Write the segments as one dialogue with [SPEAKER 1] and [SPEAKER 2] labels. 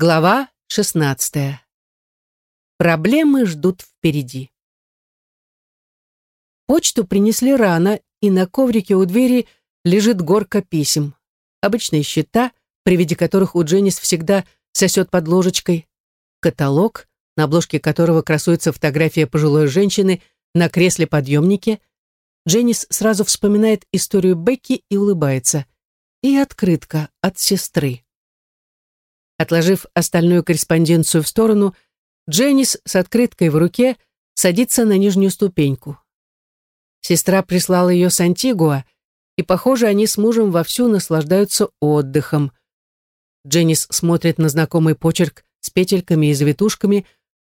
[SPEAKER 1] Глава 16. Проблемы ждут впереди. Почту принесли рано, и на коврике у двери лежит горка писем. Обычные счета, при виде которых у Дженнис всегда сосет под ложечкой. Каталог, на обложке которого красуется фотография пожилой женщины на кресле-подъемнике. Дженнис сразу вспоминает историю Бекки и улыбается. И открытка от сестры. Отложив остальную корреспонденцию в сторону, Дженнис с открыткой в руке садится на нижнюю ступеньку. Сестра прислала ее с Антигуа, и, похоже, они с мужем вовсю наслаждаются отдыхом. Дженнис смотрит на знакомый почерк с петельками и завитушками,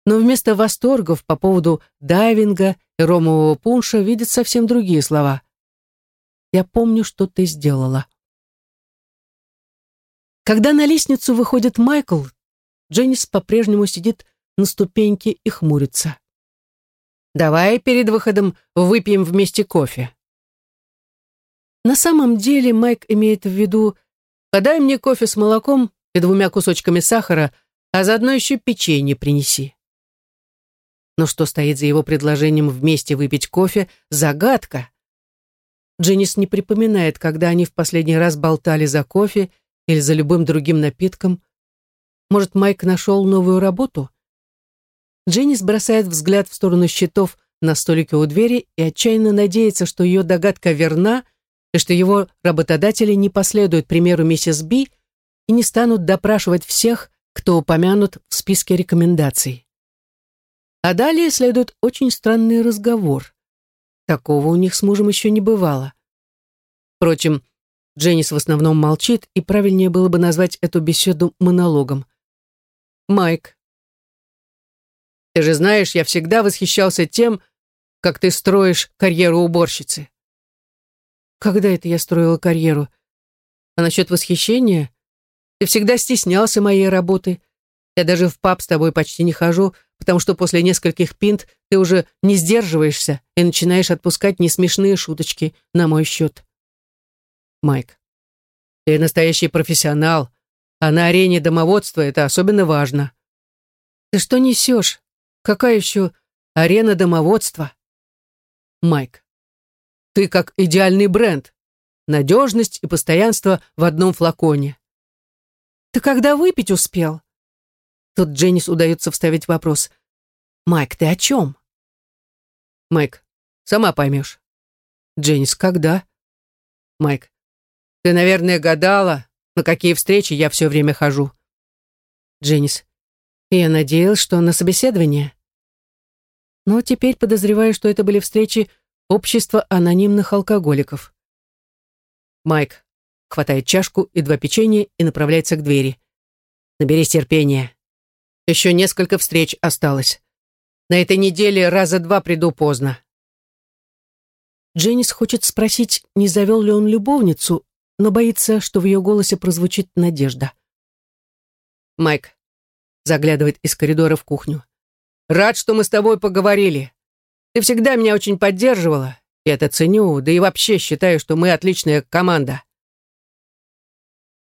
[SPEAKER 1] но вместо восторгов по поводу дайвинга и ромового пунша видит совсем другие слова. «Я помню, что ты сделала». Когда на лестницу выходит Майкл, Дженнис по-прежнему сидит на ступеньке и хмурится. «Давай перед выходом выпьем вместе кофе». На самом деле Майк имеет в виду «подай мне кофе с молоком и двумя кусочками сахара, а заодно еще печенье принеси». Но что стоит за его предложением вместе выпить кофе – загадка. Дженнис не припоминает, когда они в последний раз болтали за кофе или за любым другим напитком. Может, Майк нашел новую работу? Дженнис бросает взгляд в сторону счетов на столике у двери и отчаянно надеется, что ее догадка верна и что его работодатели не последуют примеру миссис Би и не станут допрашивать всех, кто упомянут в списке рекомендаций. А далее следует очень странный разговор. Такого у них с мужем еще не бывало. Впрочем, Дженнис в основном молчит, и правильнее было бы назвать эту беседу монологом. «Майк, ты же знаешь, я всегда восхищался тем, как ты строишь карьеру уборщицы». «Когда это я строила карьеру? А насчет восхищения? Ты всегда стеснялся моей работы. Я даже в паб с тобой почти не хожу, потому что после нескольких пинт ты уже не сдерживаешься и начинаешь отпускать несмешные шуточки на мой счет. Майк. Ты настоящий профессионал, а на арене домоводства это особенно важно. Ты что несешь? Какая еще арена домоводства? Майк. Ты как идеальный бренд. Надежность и постоянство в одном флаконе. Ты когда выпить успел? Тут Дженнис удается вставить вопрос. Майк, ты о чем? Майк, сама поймешь. Дженнис, когда? Майк, ты, наверное, гадала, на какие встречи я все время хожу. Дженнис. Я надеялась, что на собеседование. Но теперь подозреваю, что это были встречи общества анонимных алкоголиков. Майк хватает чашку и два печенья и направляется к двери. Наберись терпения. Еще несколько встреч осталось. На этой неделе раза два приду поздно. Дженнис хочет спросить, не завел ли он любовницу, но боится, что в ее голосе прозвучит надежда. Майк заглядывает из коридора в кухню. «Рад, что мы с тобой поговорили. Ты всегда меня очень поддерживала. Я это ценю, да и вообще считаю, что мы отличная команда».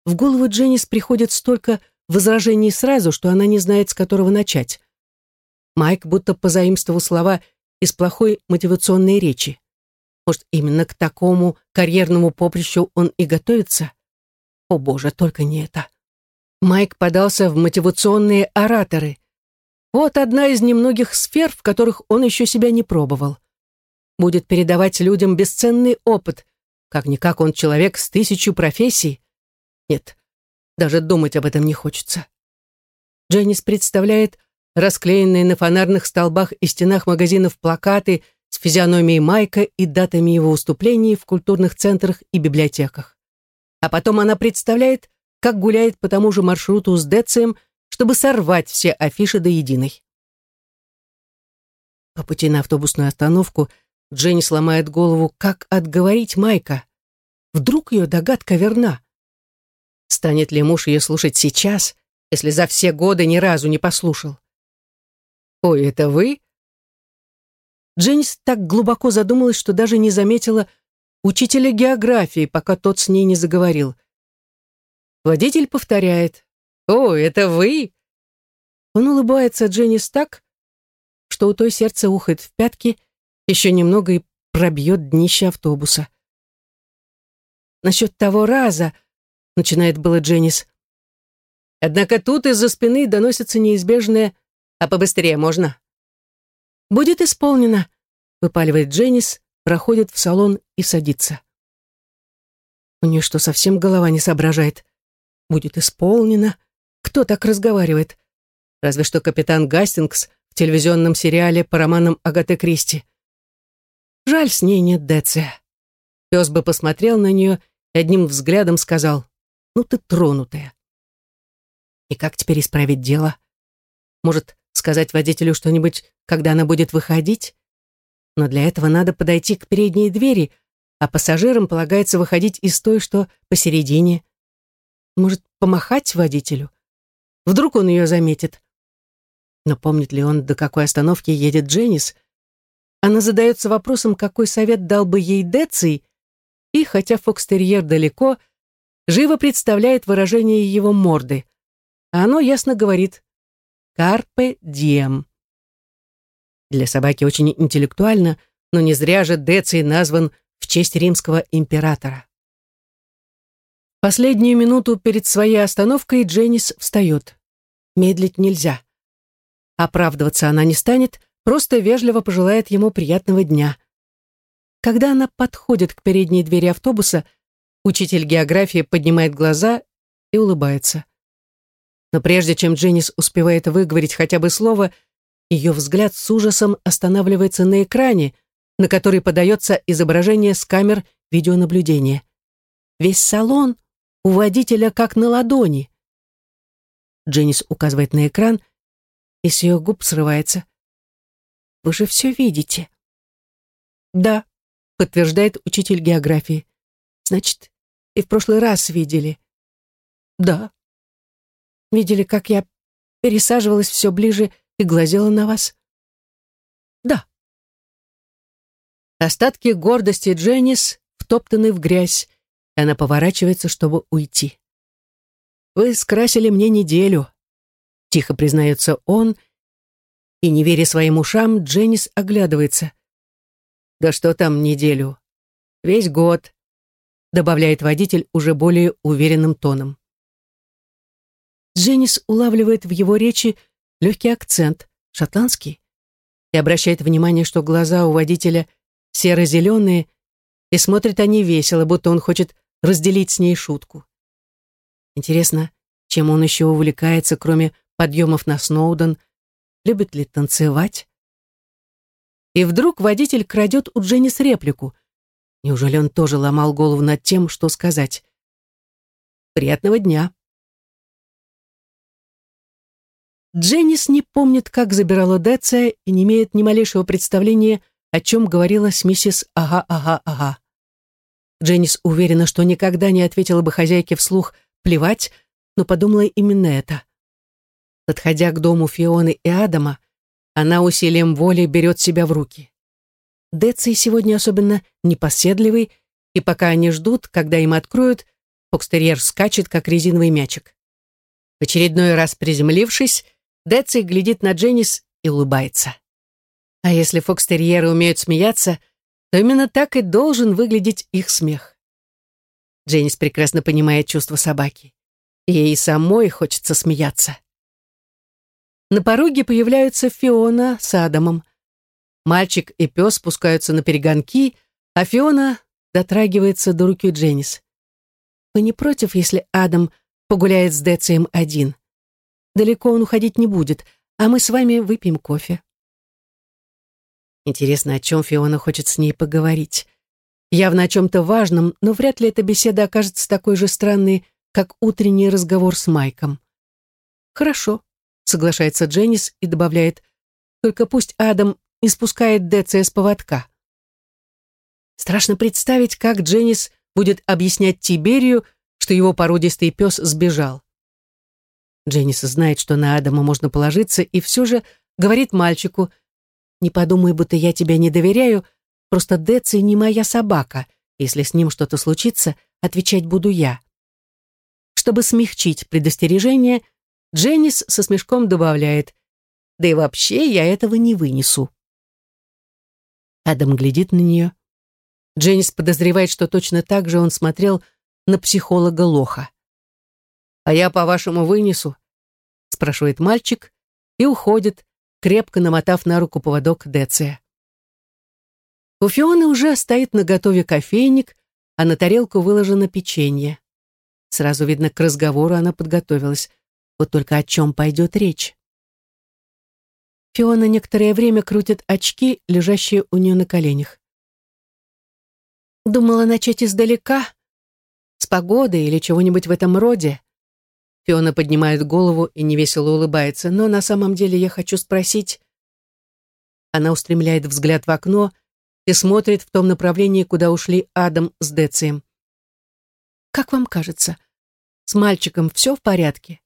[SPEAKER 1] В голову Дженнис приходит столько возражений сразу, что она не знает, с которого начать. Майк будто позаимствовал слова из плохой мотивационной речи. Может, именно к такому карьерному поприщу он и готовится? О боже, только не это. Майк подался в мотивационные ораторы. Вот одна из немногих сфер, в которых он еще себя не пробовал. Будет передавать людям бесценный опыт. Как-никак он человек с тысячу профессий. Нет, даже думать об этом не хочется. Дженнис представляет расклеенные на фонарных столбах и стенах магазинов плакаты – с физиономией Майка и датами его выступлений в культурных центрах и библиотеках. А потом она представляет, как гуляет по тому же маршруту с Децием, чтобы сорвать все афиши до единой. По пути на автобусную остановку Дженни сломает голову, как отговорить Майка. Вдруг ее догадка верна. Станет ли муж ее слушать сейчас, если за все годы ни разу не послушал? «Ой, это вы?» Дженнис так глубоко задумалась, что даже не заметила учителя географии, пока тот с ней не заговорил. Водитель повторяет. «О, это вы?» Он улыбается Дженнис так, что у той сердце ухает в пятки, еще немного и пробьет днище автобуса. «Насчет того раза», — начинает было Дженнис. Однако тут из-за спины доносится неизбежное «А побыстрее можно?» «Будет исполнено», — выпаливает Дженнис, проходит в салон и садится. У нее что, совсем голова не соображает? Будет исполнено? Кто так разговаривает? Разве что капитан Гастингс в телевизионном сериале по романам Агаты Кристи. Жаль, с ней нет Деция. Пес бы посмотрел на нее и одним взглядом сказал, «Ну ты тронутая». И как теперь исправить дело? Может, сказать водителю что-нибудь, когда она будет выходить? Но для этого надо подойти к передней двери, а пассажирам полагается выходить из той, что посередине. Может, помахать водителю? Вдруг он ее заметит. Но помнит ли он, до какой остановки едет Дженнис? Она задается вопросом, какой совет дал бы ей Деций, и, хотя фокстерьер далеко, живо представляет выражение его морды. А оно ясно говорит «Карпе дием». Для собаки очень интеллектуально, но не зря же Деций назван в честь римского императора. Последнюю минуту перед своей остановкой Дженнис встает. Медлить нельзя. Оправдываться она не станет, просто вежливо пожелает ему приятного дня. Когда она подходит к передней двери автобуса, учитель географии поднимает глаза и улыбается. Но прежде чем Дженнис успевает выговорить хотя бы слово, ее взгляд с ужасом останавливается на экране, на который подается изображение с камер видеонаблюдения. Весь салон у водителя как на ладони. Дженнис указывает на экран, и с ее губ срывается. «Вы же все видите?» «Да», — подтверждает учитель географии. «Значит, и в прошлый раз видели?» «Да». «Видели, как я пересаживалась все ближе и глазела на вас?» «Да». Остатки гордости Дженнис втоптаны в грязь, и она поворачивается, чтобы уйти. «Вы скрасили мне неделю», — тихо признается он, и, не веря своим ушам, Дженнис оглядывается. «Да что там неделю? Весь год», — добавляет водитель уже более уверенным тоном. Дженнис улавливает в его речи легкий акцент, шотландский, и обращает внимание, что глаза у водителя серо-зеленые, и смотрят они весело, будто он хочет разделить с ней шутку. Интересно, чем он еще увлекается, кроме подъемов на Сноуден, любит ли танцевать? И вдруг водитель крадет у Дженнис реплику. Неужели он тоже ломал голову над тем, что сказать? «Приятного дня!» Дженнис не помнит, как забирала Деция и не имеет ни малейшего представления, о чем говорила с миссис Ага-Ага-Ага. Дженнис уверена, что никогда не ответила бы хозяйке вслух «плевать», но подумала именно это. Подходя к дому Фионы и Адама, она усилием воли берет себя в руки. Деций сегодня особенно непоседливый, и пока они ждут, когда им откроют, фокстерьер скачет, как резиновый мячик. В очередной раз приземлившись, Деций глядит на Дженнис и улыбается. А если фокстерьеры умеют смеяться, то именно так и должен выглядеть их смех. Дженнис прекрасно понимает чувство собаки. Ей самой хочется смеяться. На пороге появляются Фиона с Адамом. Мальчик и пес спускаются на перегонки, а Фиона дотрагивается до руки Дженнис. «Вы не против, если Адам погуляет с Децием один? Далеко он уходить не будет, а мы с вами выпьем кофе». Интересно, о чем Фиона хочет с ней поговорить. Явно о чем-то важном, но вряд ли эта беседа окажется такой же странной, как утренний разговор с Майком. «Хорошо», — соглашается Дженнис и добавляет, «только пусть Адам не спускает Деция с поводка». Страшно представить, как Дженнис будет объяснять Тиберию, что его породистый пес сбежал. Дженнис знает, что на Адама можно положиться, и все же говорит мальчику — не подумай, будто я тебя не доверяю, просто Деци не моя собака. Если с ним что-то случится, отвечать буду я. Чтобы смягчить предостережение, Дженнис со смешком добавляет, «Да и вообще я этого не вынесу». Адам глядит на нее. Дженнис подозревает, что точно так же он смотрел на психолога Лоха. «А я, по-вашему, вынесу?» спрашивает мальчик и уходит, крепко намотав на руку поводок Деция. У Фионы уже стоит на готове кофейник, а на тарелку выложено печенье. Сразу видно, к разговору она подготовилась. Вот только о чем пойдет речь. Фиона некоторое время крутит очки, лежащие у нее на коленях. Думала начать издалека, с погоды или чего-нибудь в этом роде. Фиона поднимает голову и невесело улыбается. Но на самом деле я хочу спросить... Она устремляет взгляд в окно и смотрит в том направлении, куда ушли Адам с Децием. «Как вам кажется, с мальчиком все в порядке?»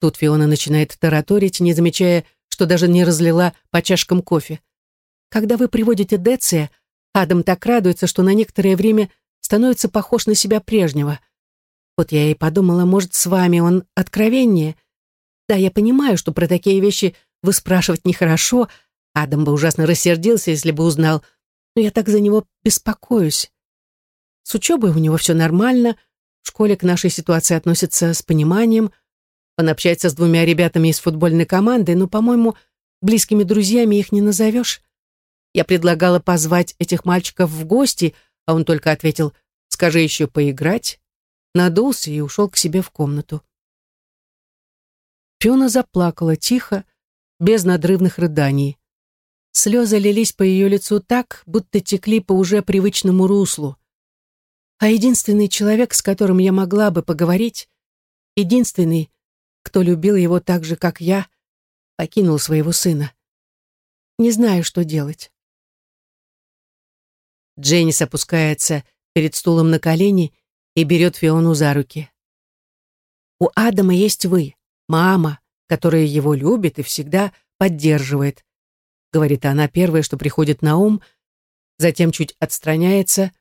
[SPEAKER 1] Тут Фиона начинает тараторить, не замечая, что даже не разлила по чашкам кофе. «Когда вы приводите Деция, Адам так радуется, что на некоторое время становится похож на себя прежнего. Вот я и подумала, может, с вами он откровеннее. Да, я понимаю, что про такие вещи вы спрашивать нехорошо. Адам бы ужасно рассердился, если бы узнал. Но я так за него беспокоюсь. С учебой у него все нормально. В школе к нашей ситуации относятся с пониманием. Он общается с двумя ребятами из футбольной команды, но, по-моему, близкими друзьями их не назовешь. Я предлагала позвать этих мальчиков в гости, а он только ответил «Скажи еще поиграть» надулся и ушел к себе в комнату. Фиона заплакала тихо, без надрывных рыданий. Слезы лились по ее лицу так, будто текли по уже привычному руслу. А единственный человек, с которым я могла бы поговорить, единственный, кто любил его так же, как я, покинул своего сына. Не знаю, что делать. Дженнис опускается перед стулом на колени и берет Фиону за руки. «У Адама есть вы, мама, которая его любит и всегда поддерживает», говорит она первое, что приходит на ум, затем чуть отстраняется,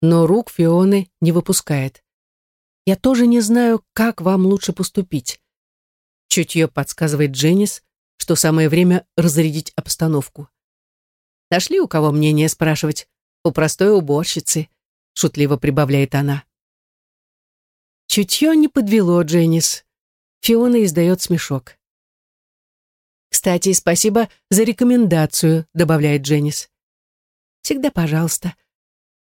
[SPEAKER 1] но рук Фионы не выпускает. «Я тоже не знаю, как вам лучше поступить». Чутье подсказывает Дженнис, что самое время разрядить обстановку. «Нашли у кого мнение спрашивать? У простой уборщицы», шутливо прибавляет она. Чутье не подвело Дженнис. Фиона издает смешок. «Кстати, спасибо за рекомендацию», — добавляет Дженнис. «Всегда пожалуйста.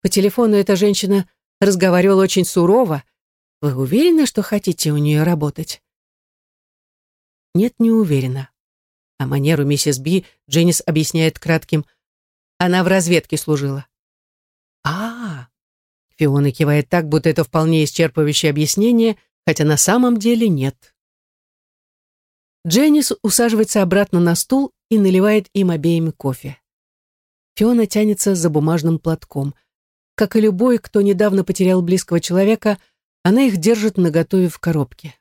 [SPEAKER 1] По телефону эта женщина разговаривала очень сурово. Вы уверены, что хотите у нее работать?» «Нет, не уверена». А манеру миссис Би Дженнис объясняет кратким. «Она в разведке служила». «А, Фиона кивает так, будто это вполне исчерпывающее объяснение, хотя на самом деле нет. Дженнис усаживается обратно на стул и наливает им обеим кофе. Фиона тянется за бумажным платком. Как и любой, кто недавно потерял близкого человека, она их держит наготове в коробке.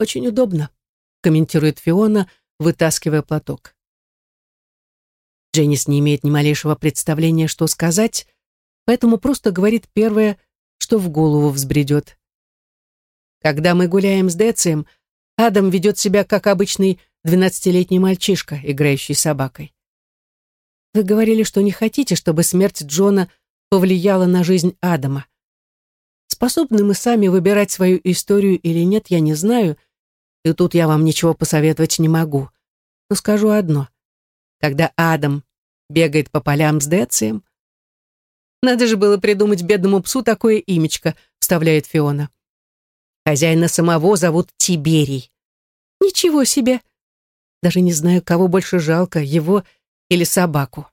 [SPEAKER 1] «Очень удобно», — комментирует Фиона, вытаскивая платок. Дженнис не имеет ни малейшего представления, что сказать, поэтому просто говорит первое, что в голову взбредет. Когда мы гуляем с Децием, Адам ведет себя как обычный двенадцатилетний мальчишка, играющий собакой. Вы говорили, что не хотите, чтобы смерть Джона повлияла на жизнь Адама. Способны мы сами выбирать свою историю или нет, я не знаю, и тут я вам ничего посоветовать не могу. Но скажу одно. Когда Адам бегает по полям с Децием, надо же было придумать бедному псу такое имечко, вставляет Фиона. Хозяина самого зовут Тиберий. Ничего себе! Даже не знаю, кого больше жалко, его или собаку.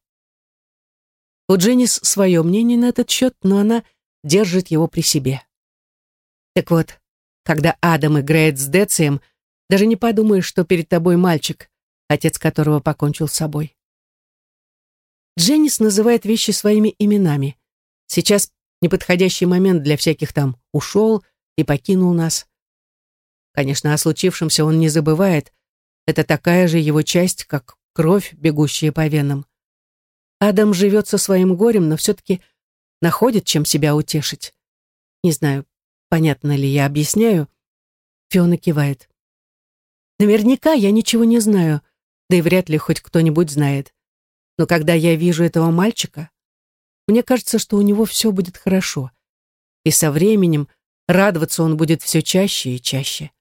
[SPEAKER 1] У Дженнис свое мнение на этот счет, но она держит его при себе. Так вот, когда Адам играет с Децием, даже не подумаешь, что перед тобой мальчик, отец которого покончил с собой. Дженнис называет вещи своими именами. Сейчас неподходящий момент для всяких там ушел и покинул нас. Конечно, о случившемся он не забывает. Это такая же его часть, как кровь, бегущая по венам. Адам живет со своим горем, но все-таки находит, чем себя утешить. Не знаю, понятно ли я объясняю. Фиона кивает. Наверняка я ничего не знаю, да и вряд ли хоть кто-нибудь знает. Но когда я вижу этого мальчика, мне кажется, что у него все будет хорошо. И со временем радоваться он будет все чаще и чаще.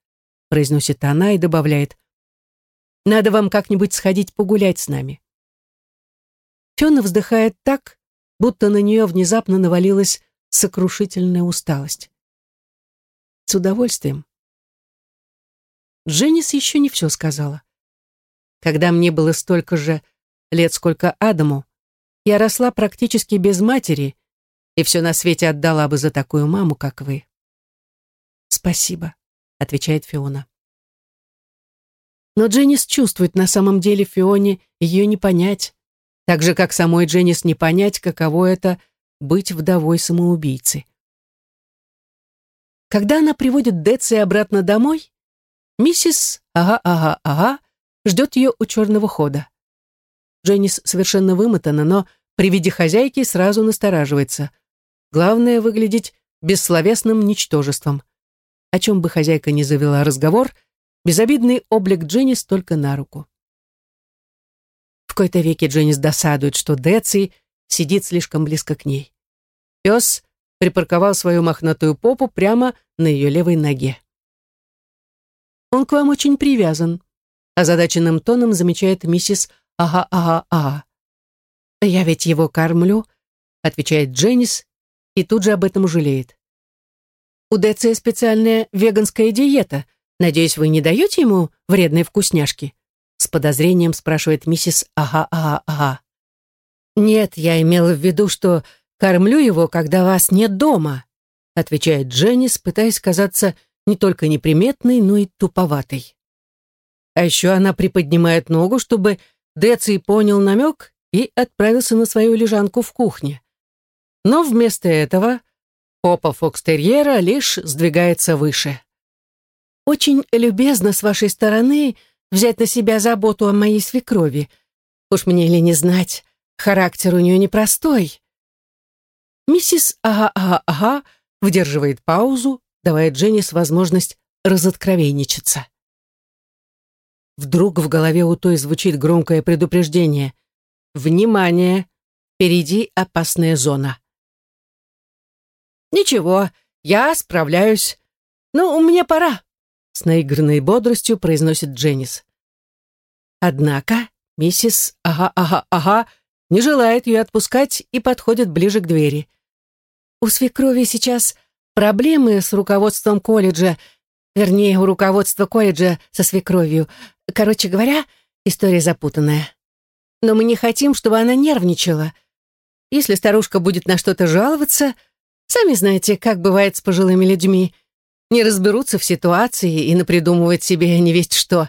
[SPEAKER 1] Произносит она и добавляет. Надо вам как-нибудь сходить погулять с нами. Фиона вздыхает так, будто на нее внезапно навалилась сокрушительная усталость. С удовольствием. Дженнис еще не все сказала. Когда мне было столько же лет, сколько Адаму, я росла практически без матери и все на свете отдала бы за такую маму, как вы. «Спасибо», — отвечает Фиона. Но Дженнис чувствует на самом деле Фионе ее не понять, так же, как самой Дженнис не понять, каково это быть вдовой самоубийцы. Когда она приводит Деци обратно домой, миссис «Ага-ага-ага» ждет ее у черного хода. Дженнис совершенно вымотана, но при виде хозяйки сразу настораживается. Главное — выглядеть бессловесным ничтожеством. О чем бы хозяйка ни завела разговор, безобидный облик Дженнис только на руку. В кои-то веке Дженнис досадует, что Деци сидит слишком близко к ней. Пес припарковал свою мохнатую попу прямо на ее левой ноге. «Он к вам очень привязан», — озадаченным тоном замечает миссис «Ага-ага-ага». «Я ведь его кормлю», — отвечает Дженнис и тут же об этом жалеет. «У Деция специальная веганская диета. Надеюсь, вы не даете ему вредные вкусняшки?» С подозрением спрашивает миссис «Ага-ага-ага». «Нет, я имела в виду, что кормлю его, когда вас нет дома», отвечает Дженнис, пытаясь казаться не только неприметной, но и туповатой. А еще она приподнимает ногу, чтобы Деций понял намек и отправился на свою лежанку в кухне. Но вместо этого попа фокстерьера лишь сдвигается выше. «Очень любезно с вашей стороны взять на себя заботу о моей свекрови. Уж мне ли не знать, характер у нее непростой». Миссис Ага-Ага-Ага выдерживает паузу, давая Дженнис возможность разоткровенничаться. Вдруг в голове у той звучит громкое предупреждение. «Внимание! Впереди опасная зона!» «Ничего, я справляюсь. Ну, мне пора!» С наигранной бодростью произносит Дженнис. Однако миссис Ага-Ага-Ага не желает ее отпускать и подходит ближе к двери. У свекрови сейчас проблемы с руководством колледжа, вернее, у руководства колледжа со свекровью. Короче говоря, история запутанная. Но мы не хотим, чтобы она нервничала. Если старушка будет на что-то жаловаться, сами знаете, как бывает с пожилыми людьми, не разберутся в ситуации и напридумывают себе невесть что.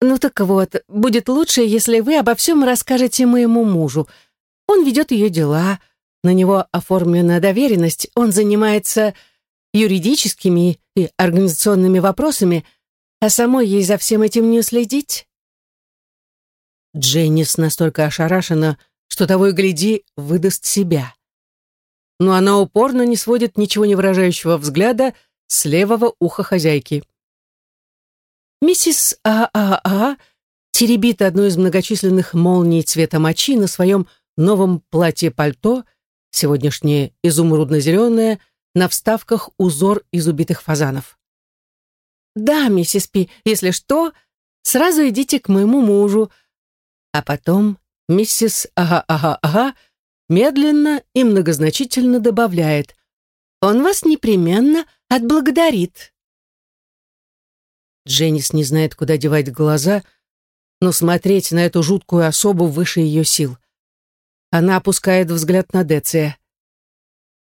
[SPEAKER 1] Ну так вот, будет лучше, если вы обо всем расскажете моему мужу. Он ведет ее дела, на него оформлена доверенность, он занимается юридическими и организационными вопросами, а самой ей за всем этим не следить. Дженнис настолько ошарашена, что того и гляди, выдаст себя. Но она упорно не сводит ничего не выражающего взгляда с левого уха хозяйки. Миссис ААА теребит одну из многочисленных молний цвета мочи на своем новом платье-пальто — сегодняшнее изумрудно-зеленое, на вставках узор из убитых фазанов. «Да, миссис Пи, если что, сразу идите к моему мужу». А потом миссис Ага-Ага-Ага медленно и многозначительно добавляет «Он вас непременно отблагодарит». Дженнис не знает, куда девать глаза, но смотреть на эту жуткую особу выше ее сил. Она опускает взгляд на Деция.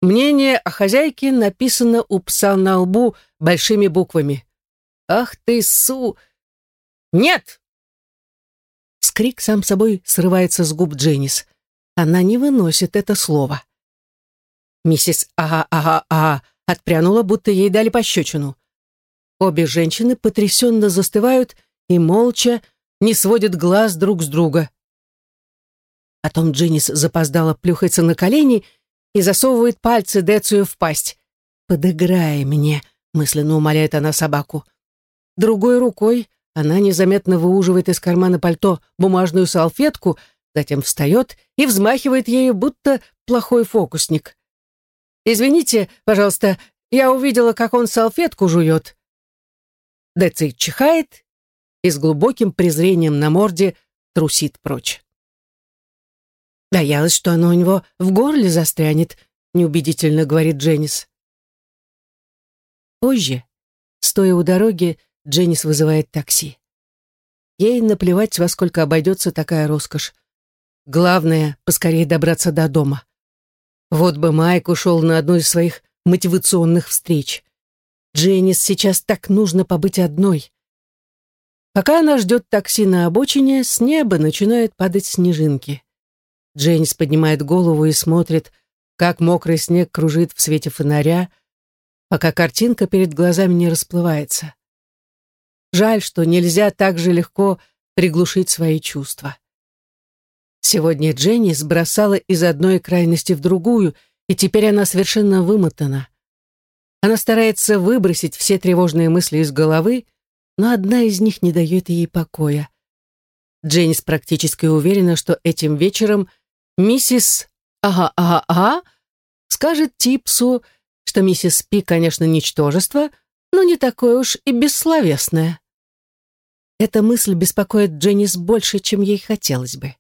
[SPEAKER 1] Мнение о хозяйке написано у пса на лбу большими буквами. «Ах ты, Су!» «Нет!» Скрик сам собой срывается с губ Дженнис. Она не выносит это слово. Миссис Ага-Ага-Ага отпрянула, будто ей дали пощечину. Обе женщины потрясенно застывают и молча не сводят глаз друг с друга. Потом Дженнис запоздала плюхается на колени и засовывает пальцы Децию в пасть. «Подыграй мне», — мысленно умоляет она собаку. Другой рукой Она незаметно выуживает из кармана пальто бумажную салфетку, затем встает и взмахивает ею, будто плохой фокусник. «Извините, пожалуйста, я увидела, как он салфетку жует». Деци чихает и с глубоким презрением на морде трусит прочь. «Боялась, что оно у него в горле застрянет», — неубедительно говорит Дженнис. Позже, стоя у дороги, Дженнис вызывает такси. Ей наплевать, во сколько обойдется такая роскошь. Главное, поскорее добраться до дома. Вот бы Майк ушел на одну из своих мотивационных встреч. Дженнис сейчас так нужно побыть одной. Пока она ждет такси на обочине, с неба начинают падать снежинки. Дженнис поднимает голову и смотрит, как мокрый снег кружит в свете фонаря, пока картинка перед глазами не расплывается. Жаль, что нельзя так же легко приглушить свои чувства. Сегодня Дженни сбросала из одной крайности в другую, и теперь она совершенно вымотана. Она старается выбросить все тревожные мысли из головы, но одна из них не дает ей покоя. Дженнис практически уверена, что этим вечером миссис «Ага-ага-ага» скажет Типсу, что миссис Пи, конечно, ничтожество, но не такое уж и бессловесное. Эта мысль беспокоит Дженнис больше, чем ей хотелось бы.